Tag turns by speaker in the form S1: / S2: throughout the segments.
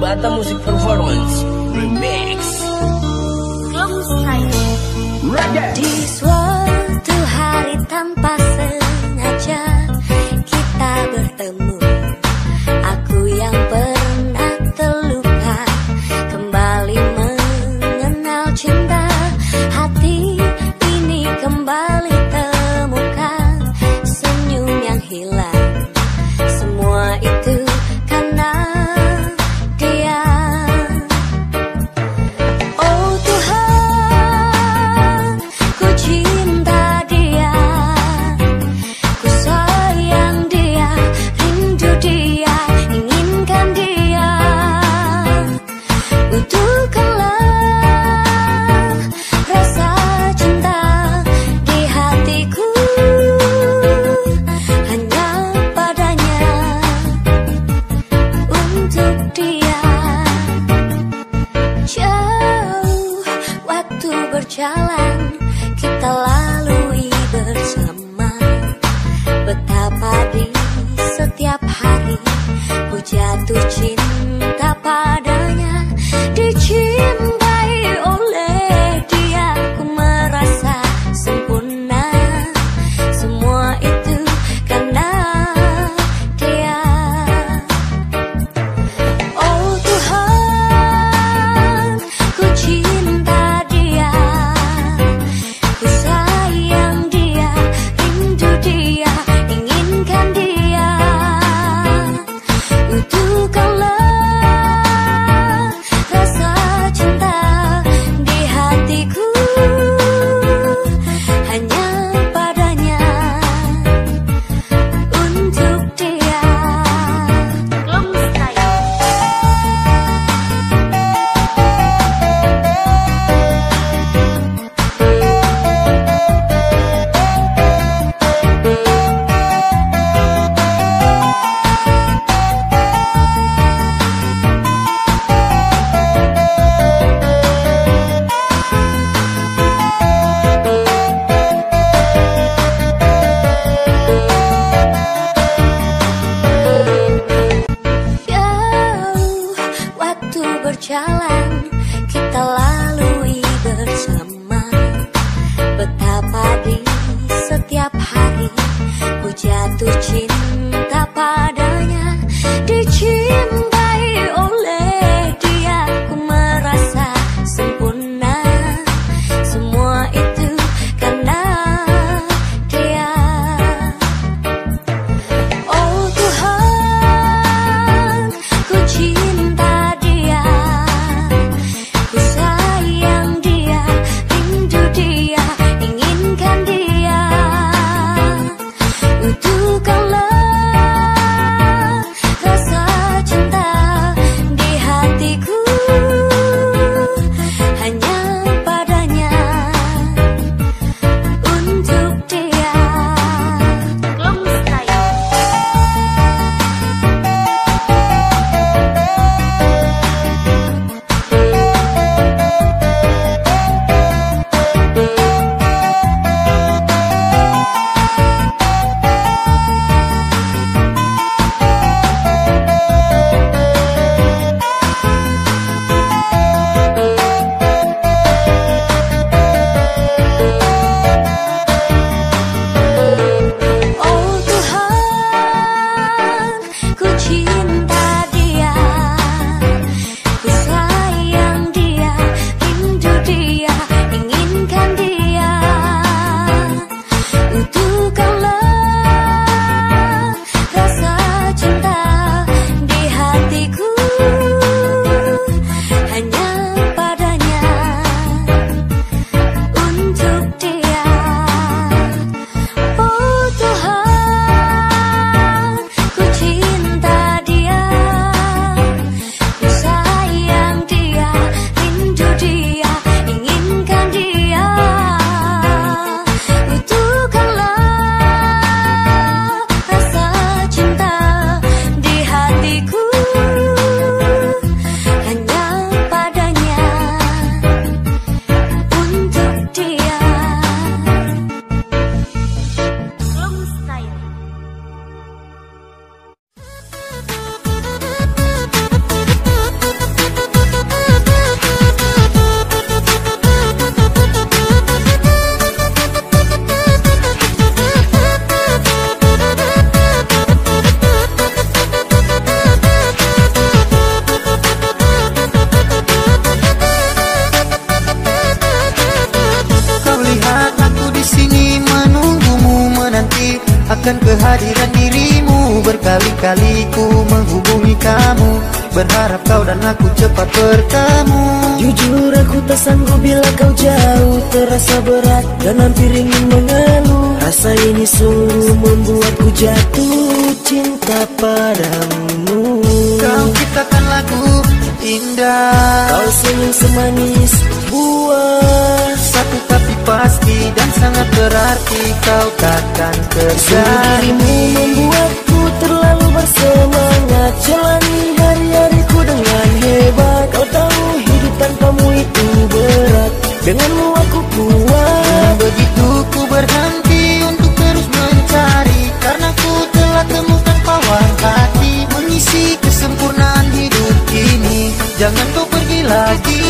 S1: Bata Music Performance Remix.
S2: Di suatu hari tanpa sengaja kita bertemu.
S3: Berharap kau dan aku cepat bertemu.
S4: Jujur aku tak sanggup bila kau jauh. Terasa berat dan hampir ingin mengeluh. Rasa ini sungguh membuatku jatuh cinta padamu.
S3: Kau ciptakan lagu indah.
S4: Kau senyum semanis buah.
S3: Satu tapi pasti dan sangat berarti Kau takkan terjadi.
S4: Dirimu membuatku terlalu bersemangat. Jalani hari-hariku dengan hebat Kau tahu hidup tanpamu itu berat. Denganmu aku kuat.
S3: Begitu ku berhenti untuk terus mencari Karena ku telah temukan pawang hati Mengisi kesempurnaan hidup ini. Jangan kau pergi lagi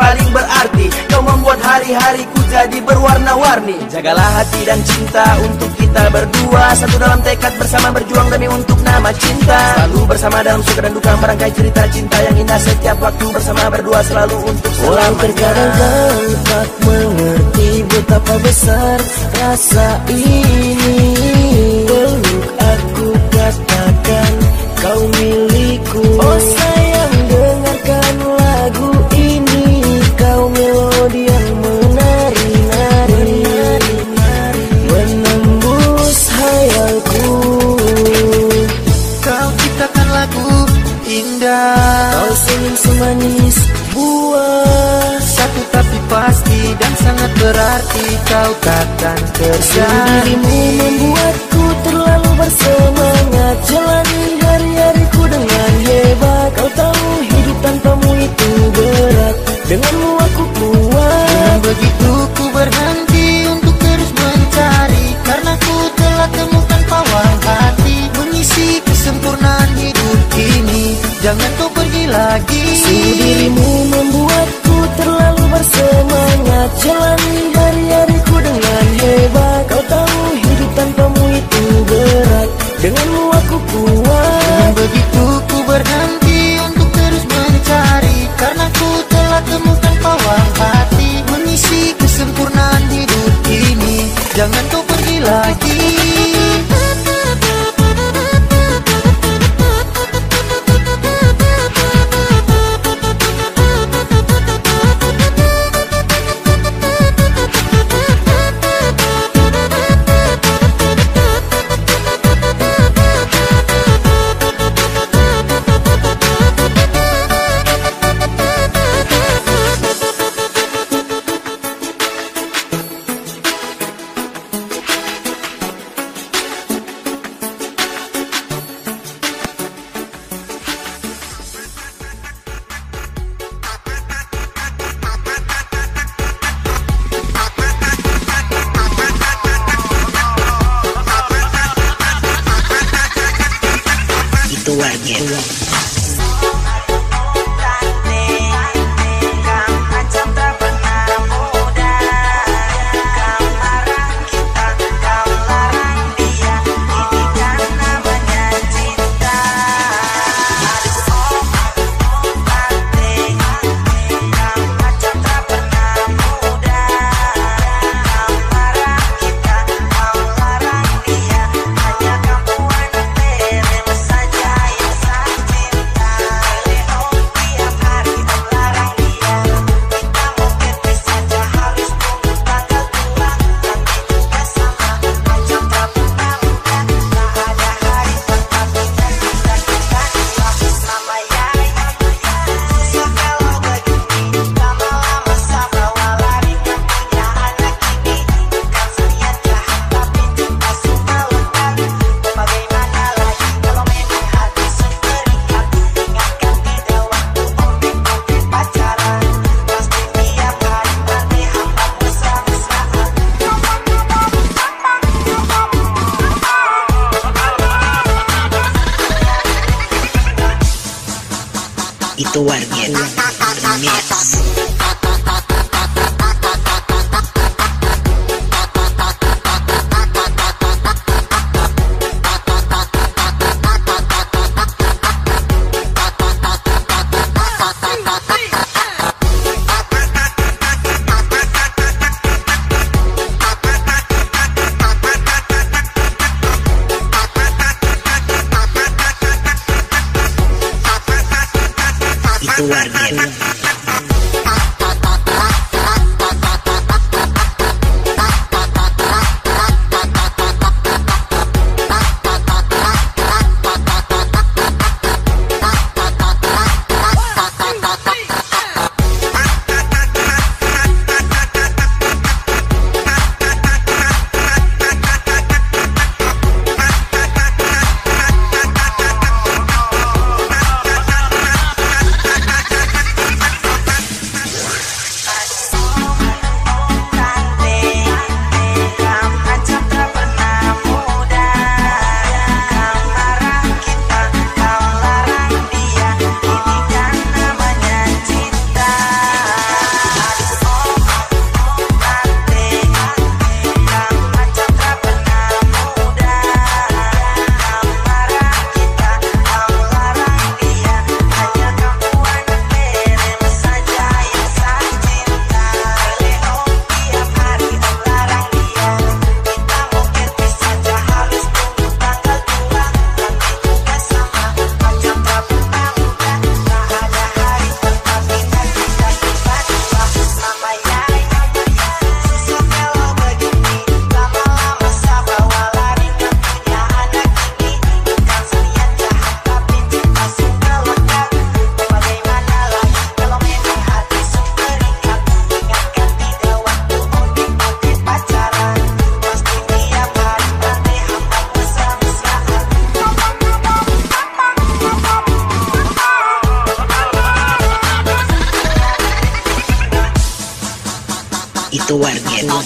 S5: paling berarti. Kau membuat hari-hariku jadi berwarna-warni. Jagalah hati dan cinta untuk kita berdua. Satu dalam tekad bersama berjuang demi untuk nama cinta. Selalu bersama dalam suka dan duka merangkai cerita cinta yang indah. Setiap waktu bersama berdua selalu untuk
S4: Walau terkadang
S5: selamanya
S4: kau tak mengerti betapa besar rasa ini. Peluk aku katakan kau milikku semanis buah.
S3: Satu tapi pasti dan sangat berarti Kau takkan terjadi.
S4: Dirimu membuatku terlalu bersemangat. Jalani hari-hariku dengan hebat. Kau tahu hidup tanpamu itu berat. Denganmu aku kuat.
S3: Dan begitu ku berhenti untuk terus mencari. Karena ku telah temukan pawang hati. Mengisi kesempurnaan hidup ini. Jangan kau pergi lagi
S4: Jalani hari-hariku dengan hebat. Kau tahu hidup tanpamu itu berat. Denganmu aku kuat.
S3: Begitu ku berhenti untuk terus mencari. Karena ku telah temukan pawang hati Mengisi kesempurnaan hidup ini. Jangan kau
S1: Itu